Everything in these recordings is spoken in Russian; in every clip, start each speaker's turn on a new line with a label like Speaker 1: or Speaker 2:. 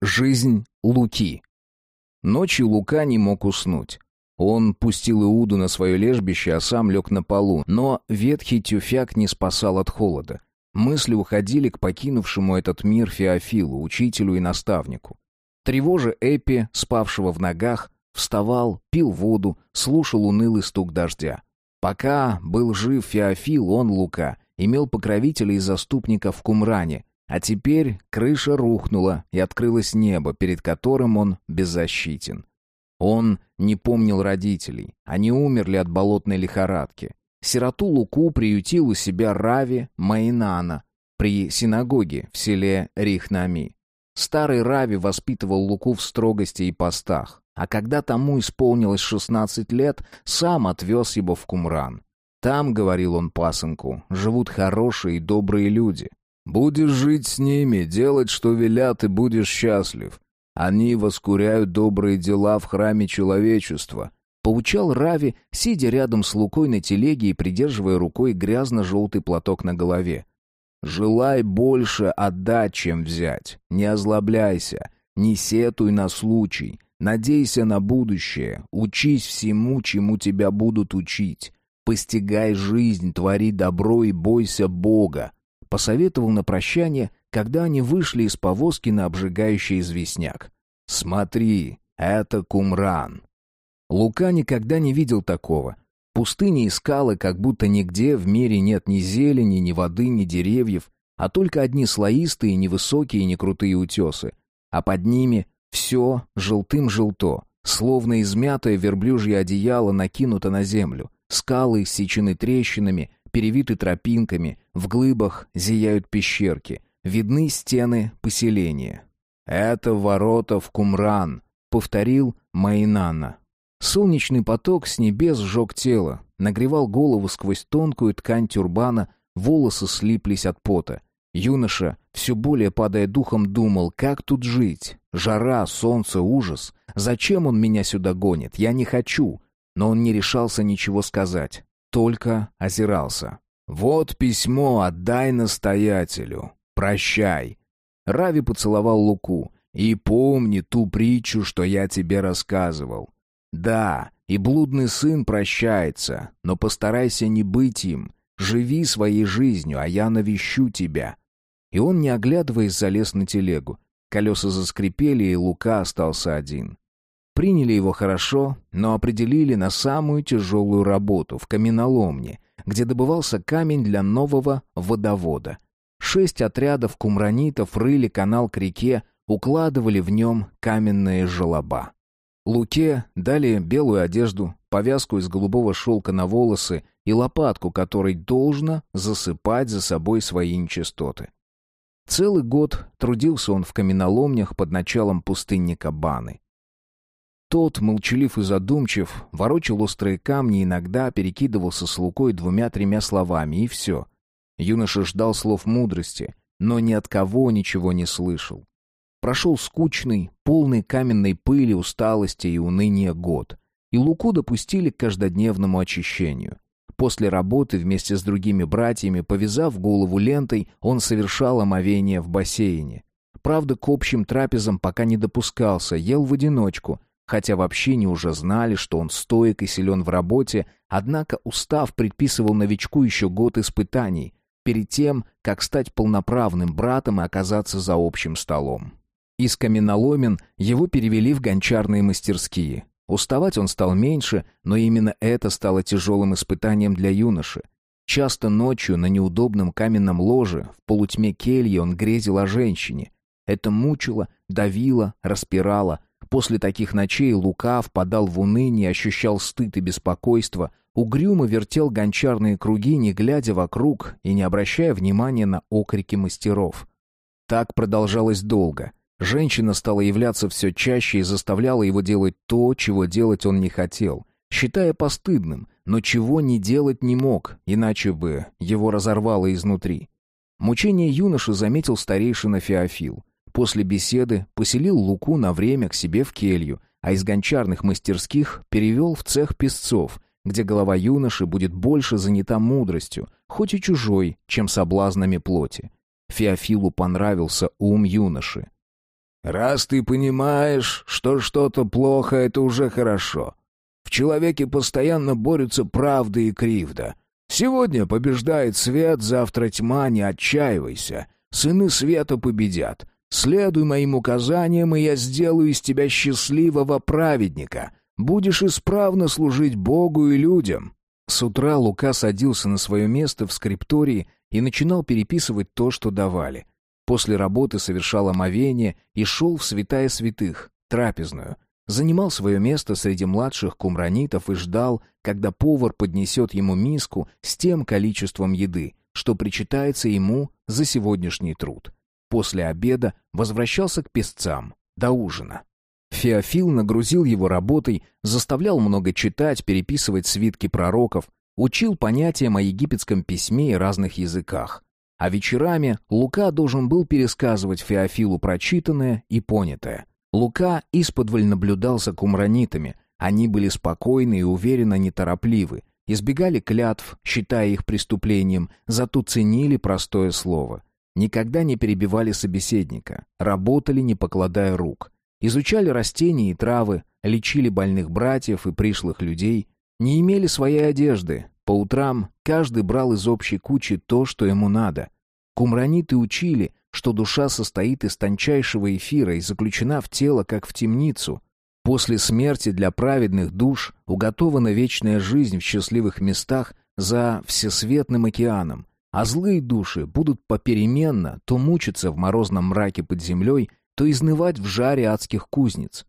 Speaker 1: Жизнь Луки. Ночью Лука не мог уснуть. Он пустил Иуду на свое лежбище, а сам лег на полу, но ветхий тюфяк не спасал от холода. Мысли уходили к покинувшему этот мир Феофилу, учителю и наставнику. Тревожа Эпи, спавшего в ногах, вставал, пил воду, слушал унылый стук дождя. Пока был жив Феофил, он, Лука, имел покровителя и заступника в Кумране, а теперь крыша рухнула, и открылось небо, перед которым он беззащитен. Он не помнил родителей, они умерли от болотной лихорадки. Сироту Луку приютил у себя Рави Майнана при синагоге в селе Рихнами. Старый Рави воспитывал Луку в строгости и постах, а когда тому исполнилось шестнадцать лет, сам отвез его в Кумран. Там, говорил он пасынку, живут хорошие и добрые люди. Будешь жить с ними, делать, что велят, и будешь счастлив. Они воскуряют добрые дела в храме человечества. Поучал Рави, сидя рядом с Лукой на телеге и придерживая рукой грязно-желтый платок на голове. «Желай больше отдать, чем взять. Не озлобляйся, не сетуй на случай. Надейся на будущее. Учись всему, чему тебя будут учить. Постигай жизнь, твори добро и бойся Бога посоветовал на прощание, когда они вышли из повозки на обжигающий известняк. «Смотри, это Кумран». Лука никогда не видел такого. Пустыни и скалы, как будто нигде в мире нет ни зелени, ни воды, ни деревьев, а только одни слоистые, невысокие и некрутые утесы. А под ними все желтым-желто, словно измятое верблюжье одеяло накинуто на землю. Скалы иссечены трещинами, перевиты тропинками, в глыбах зияют пещерки, видны стены поселения. «Это ворота в Кумран», — повторил Майнана. Солнечный поток с небес сжег тело, нагревал голову сквозь тонкую ткань тюрбана, волосы слиплись от пота. Юноша, все более падая духом, думал, как тут жить? Жара, солнце, ужас. Зачем он меня сюда гонит? Я не хочу. Но он не решался ничего сказать только озирался. «Вот письмо, отдай настоятелю. Прощай». Рави поцеловал Луку. «И помни ту притчу, что я тебе рассказывал. Да, и блудный сын прощается, но постарайся не быть им. Живи своей жизнью, а я навещу тебя». И он, не оглядываясь, залез на телегу. Колеса заскрипели, и Лука остался один. Приняли его хорошо, но определили на самую тяжелую работу в каменоломне, где добывался камень для нового водовода. Шесть отрядов кумранитов рыли канал к реке, укладывали в нем каменные желоба. Луке дали белую одежду, повязку из голубого шелка на волосы и лопатку, которой должно засыпать за собой свои нечистоты. Целый год трудился он в каменоломнях под началом пустынника Баны. Тот, молчалив и задумчив, ворочал острые камни, иногда перекидывался с Лукой двумя-тремя словами, и все. Юноша ждал слов мудрости, но ни от кого ничего не слышал. Прошел скучный, полный каменной пыли, усталости и уныния год, и Луку допустили к каждодневному очищению. После работы вместе с другими братьями, повязав голову лентой, он совершал омовение в бассейне. Правда, к общим трапезам пока не допускался, ел в одиночку, Хотя в общине уже знали, что он стоек и силен в работе, однако устав предписывал новичку еще год испытаний, перед тем, как стать полноправным братом и оказаться за общим столом. Из каменоломен его перевели в гончарные мастерские. Уставать он стал меньше, но именно это стало тяжелым испытанием для юноши. Часто ночью на неудобном каменном ложе в полутьме кельи он грезил о женщине. Это мучило, давило, распирало, После таких ночей Лука впадал в уныние, ощущал стыд и беспокойство, угрюмо вертел гончарные круги, не глядя вокруг и не обращая внимания на окрики мастеров. Так продолжалось долго. Женщина стала являться все чаще и заставляла его делать то, чего делать он не хотел, считая постыдным, но чего не делать не мог, иначе бы его разорвало изнутри. Мучение юноши заметил старейшина Феофил. После беседы поселил Луку на время к себе в келью, а из гончарных мастерских перевел в цех песцов, где голова юноши будет больше занята мудростью, хоть и чужой, чем соблазнами плоти. Феофилу понравился ум юноши. Раз ты понимаешь, что что-то плохо, это уже хорошо. В человеке постоянно борются правда и кривда. Сегодня побеждает свет, завтра тьма, не отчаивайся. Сыны света победят. Следуй моим указаниям, и я сделаю из тебя счастливого праведника. Будешь исправно служить Богу и людям». С утра Лука садился на свое место в скриптории и начинал переписывать то, что давали. После работы совершал омовение и шел в святая святых, трапезную. Занимал свое место среди младших кумранитов и ждал, когда повар поднесет ему миску с тем количеством еды, что причитается ему за сегодняшний труд. После обеда возвращался к песцам, до ужина. Феофил нагрузил его работой, заставлял много читать, переписывать свитки пророков, учил понятиям о египетском письме и разных языках. А вечерами Лука должен был пересказывать Феофилу прочитанное и понятое. Лука исподволь наблюдал за кумранитами. Они были спокойны и уверенно неторопливы, избегали клятв, считая их преступлением, зато ценили простое слово. Никогда не перебивали собеседника, работали, не покладая рук. Изучали растения и травы, лечили больных братьев и пришлых людей, не имели своей одежды. По утрам каждый брал из общей кучи то, что ему надо. Кумраниты учили, что душа состоит из тончайшего эфира и заключена в тело, как в темницу. После смерти для праведных душ уготована вечная жизнь в счастливых местах за всесветным океаном, а злые души будут попеременно то мучиться в морозном мраке под землей, то изнывать в жаре адских кузнец.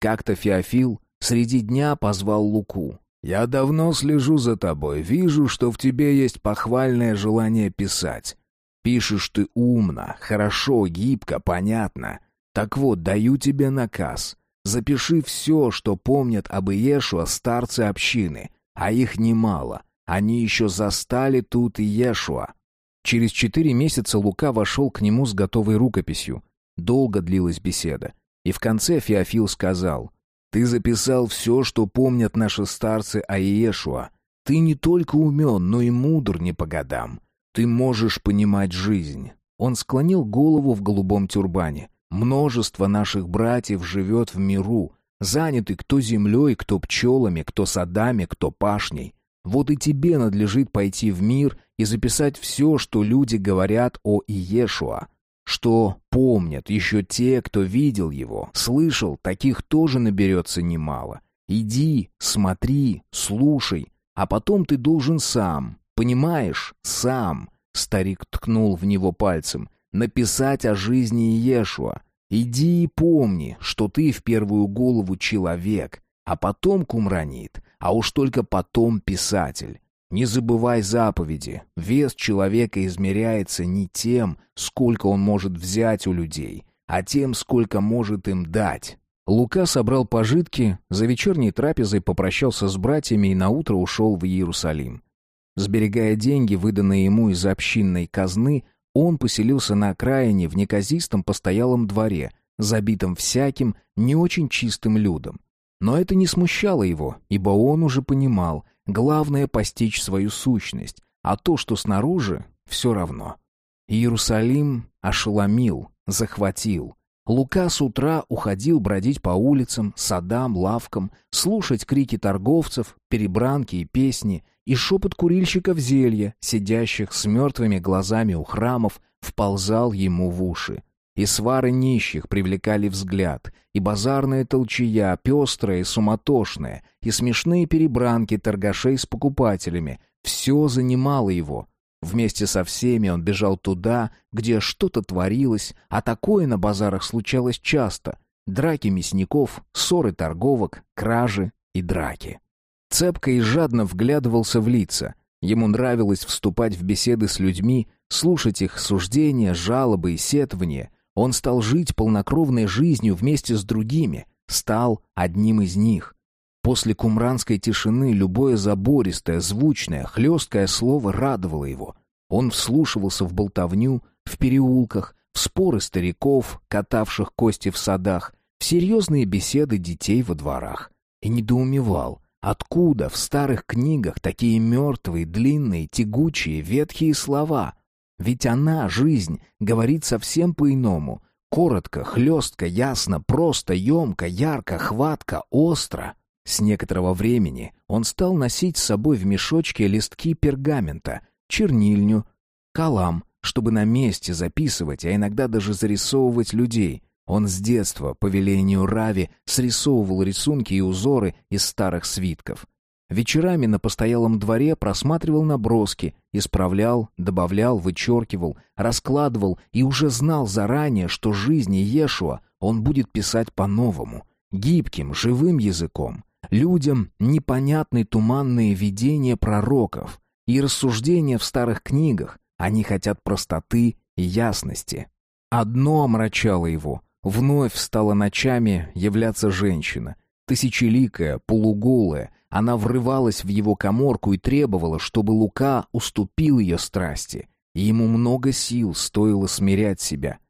Speaker 1: Как-то Феофил среди дня позвал Луку. «Я давно слежу за тобой, вижу, что в тебе есть похвальное желание писать. Пишешь ты умно, хорошо, гибко, понятно. Так вот, даю тебе наказ. Запиши все, что помнят об Иешуа старцы общины, а их немало. Они еще застали тут Иешуа». Через четыре месяца Лука вошел к нему с готовой рукописью. Долго длилась беседа. И в конце Феофил сказал, «Ты записал все, что помнят наши старцы о Иешуа. Ты не только умен, но и мудр не по годам. Ты можешь понимать жизнь». Он склонил голову в голубом тюрбане. «Множество наших братьев живет в миру, заняты кто землей, кто пчелами, кто садами, кто пашней. Вот и тебе надлежит пойти в мир и записать все, что люди говорят о Иешуа что помнят еще те, кто видел его, слышал, таких тоже наберется немало. Иди, смотри, слушай, а потом ты должен сам, понимаешь, сам, старик ткнул в него пальцем, написать о жизни Иешуа. Иди и помни, что ты в первую голову человек, а потом кумранит, а уж только потом писатель. Не забывай заповеди. Вес человека измеряется не тем, сколько он может взять у людей, а тем, сколько может им дать. Лука собрал пожитки, за вечерней трапезой попрощался с братьями и наутро ушел в Иерусалим. Сберегая деньги, выданные ему из общинной казны, он поселился на окраине в неказистом постоялом дворе, забитом всяким, не очень чистым людом. Но это не смущало его, ибо он уже понимал, главное постичь свою сущность, а то, что снаружи, все равно. Иерусалим ошеломил, захватил. Лука с утра уходил бродить по улицам, садам, лавкам, слушать крики торговцев, перебранки и песни, и шепот курильщиков зелья, сидящих с мертвыми глазами у храмов, вползал ему в уши. И свары нищих привлекали взгляд, и базарная толчая, пестрая и суматошная, и смешные перебранки торгашей с покупателями — все занимало его. Вместе со всеми он бежал туда, где что-то творилось, а такое на базарах случалось часто. Драки мясников, ссоры торговок, кражи и драки. Цепко и жадно вглядывался в лица. Ему нравилось вступать в беседы с людьми, слушать их суждения, жалобы и сетования — он стал жить полнокровной жизнью вместе с другими, стал одним из них. После кумранской тишины любое забористое, звучное, хлесткое слово радовало его. Он вслушивался в болтовню, в переулках, в споры стариков, катавших кости в садах, в серьезные беседы детей во дворах. И недоумевал, откуда в старых книгах такие мертвые, длинные, тягучие, ветхие слова — ведь она, жизнь, говорит совсем по-иному. Коротко, хлестко, ясно, просто, емко, ярко, хватко, остро. С некоторого времени он стал носить с собой в мешочке листки пергамента, чернильню, калам, чтобы на месте записывать, а иногда даже зарисовывать людей. Он с детства, по велению Рави, срисовывал рисунки и узоры из старых свитков. Вечерами на постоялом дворе просматривал наброски, исправлял, добавлял, вычеркивал, раскладывал и уже знал заранее, что жизни Ешуа он будет писать по-новому, гибким, живым языком. Людям непонятны туманные видения пророков и рассуждения в старых книгах. Они хотят простоты и ясности. Одно омрачало его. Вновь стала ночами являться женщина. Тысячеликая, полуголая, она врывалась в его коморку и требовала, чтобы Лука уступил ее страсти. И ему много сил стоило смирять себя.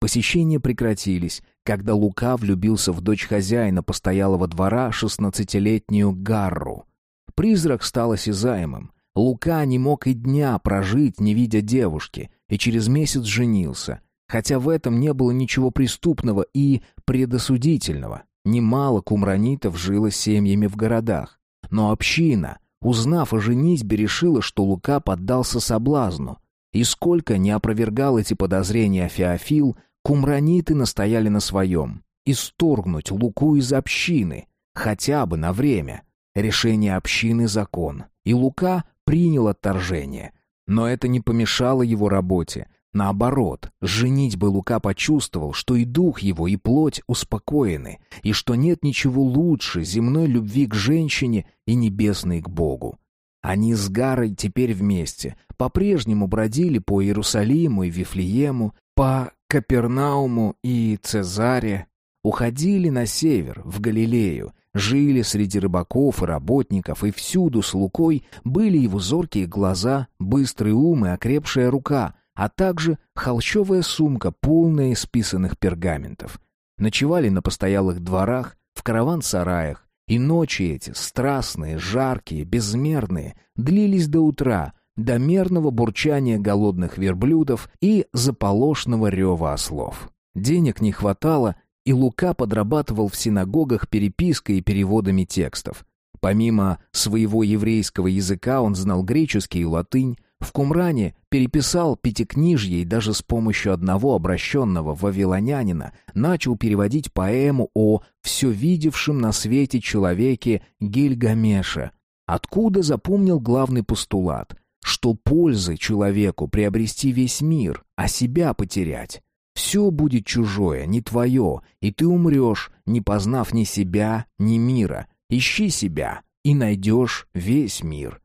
Speaker 1: Посещения прекратились, когда Лука влюбился в дочь хозяина постоялого двора, шестнадцатилетнюю Гарру. Призрак стал осязаемым. Лука не мог и дня прожить, не видя девушки, и через месяц женился. Хотя в этом не было ничего преступного и предосудительного. Немало кумранитов жило семьями в городах. Но община, узнав о женитьбе, решила, что Лука поддался соблазну. И сколько не опровергал эти подозрения Феофил, кумраниты настояли на своем. Исторгнуть Луку из общины, хотя бы на время. Решение общины — закон. И Лука принял отторжение. Но это не помешало его работе. Наоборот, женить бы Лука почувствовал, что и дух его, и плоть успокоены, и что нет ничего лучше земной любви к женщине и небесной к Богу. Они с Гарой теперь вместе, по-прежнему бродили по Иерусалиму и Вифлеему, по Капернауму и Цезаре, уходили на север, в Галилею, жили среди рыбаков и работников, и всюду с Лукой были его зоркие глаза, быстрый ум и окрепшая рука — а также холщовая сумка, полная исписанных пергаментов. Ночевали на постоялых дворах, в караван-сараях, и ночи эти, страстные, жаркие, безмерные, длились до утра, до мерного бурчания голодных верблюдов и заполошного рева ослов. Денег не хватало, и Лука подрабатывал в синагогах перепиской и переводами текстов. Помимо своего еврейского языка он знал греческий и латынь, в Кумране переписал пятикнижье и даже с помощью одного обращенного вавилонянина начал переводить поэму о все видевшем на свете человеке Гильгамеша, откуда запомнил главный постулат, что пользы человеку приобрести весь мир, а себя потерять. Все будет чужое, не твое, и ты умрешь, не познав ни себя, ни мира. Ищи себя, и найдешь весь мир.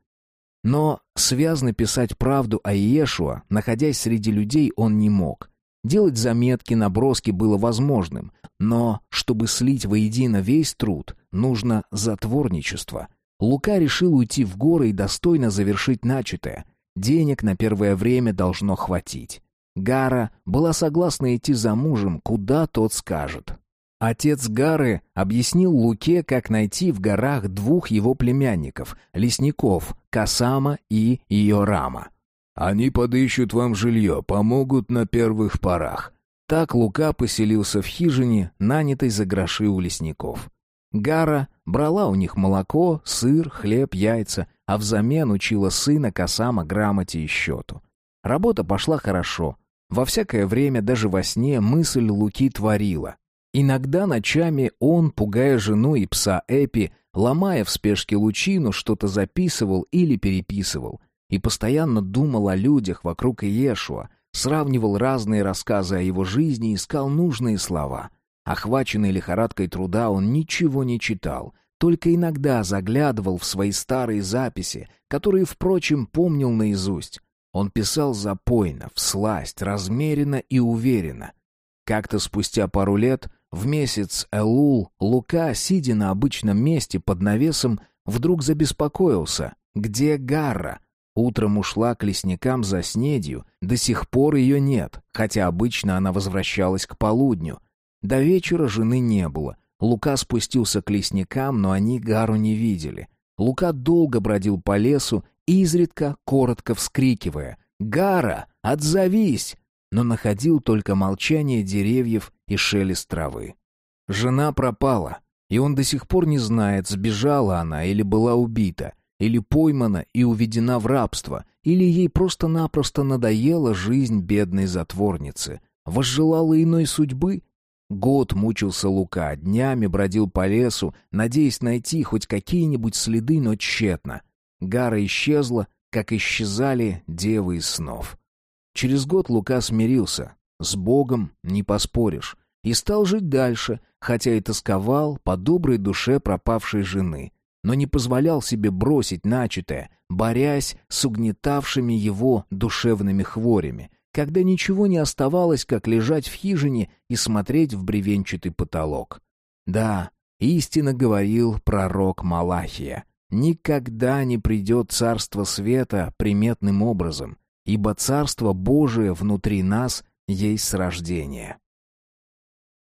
Speaker 1: Но связно писать правду о Иешуа, находясь среди людей, он не мог. Делать заметки, наброски было возможным, но чтобы слить воедино весь труд, нужно затворничество. Лука решил уйти в горы и достойно завершить начатое. Денег на первое время должно хватить. Гара была согласна идти за мужем, куда тот скажет. Отец Гары объяснил Луке, как найти в горах двух его племянников, лесников, Касама и Иорама. «Они подыщут вам жилье, помогут на первых порах». Так Лука поселился в хижине, нанятой за гроши у лесников. Гара брала у них молоко, сыр, хлеб, яйца, а взамен учила сына Касама грамоте и счету. Работа пошла хорошо. Во всякое время, даже во сне, мысль Луки творила. Иногда ночами он, пугая жену и пса Эпи, ломая в спешке лучину, что-то записывал или переписывал, и постоянно думал о людях вокруг Иешуа, сравнивал разные рассказы о его жизни и искал нужные слова. Охваченный лихорадкой труда, он ничего не читал, только иногда заглядывал в свои старые записи, которые, впрочем, помнил наизусть. Он писал запойно, всласть, размеренно и уверенно. Как-то спустя пару лет в месяц Элул Лука, сидя на обычном месте под навесом, вдруг забеспокоился. Где Гарра? Утром ушла к лесникам за снедью, до сих пор ее нет, хотя обычно она возвращалась к полудню. До вечера жены не было. Лука спустился к лесникам, но они Гару не видели. Лука долго бродил по лесу, изредка, коротко вскрикивая «Гара, отзовись!» но находил только молчание деревьев и шелест травы. Жена пропала, и он до сих пор не знает, сбежала она или была убита, или поймана и уведена в рабство, или ей просто-напросто надоела жизнь бедной затворницы, возжелала иной судьбы. Год мучился Лука, днями бродил по лесу, надеясь найти хоть какие-нибудь следы, но тщетно. Гара исчезла, как исчезали девы из снов. Через год Лука смирился. С Богом не поспоришь. И стал жить дальше, хотя и тосковал по доброй душе пропавшей жены, но не позволял себе бросить начатое, борясь с угнетавшими его душевными хворями, когда ничего не оставалось, как лежать в хижине и смотреть в бревенчатый потолок. Да, истинно говорил пророк Малахия. Никогда не придет царство света приметным образом, ибо царство Божие внутри нас есть с рождения.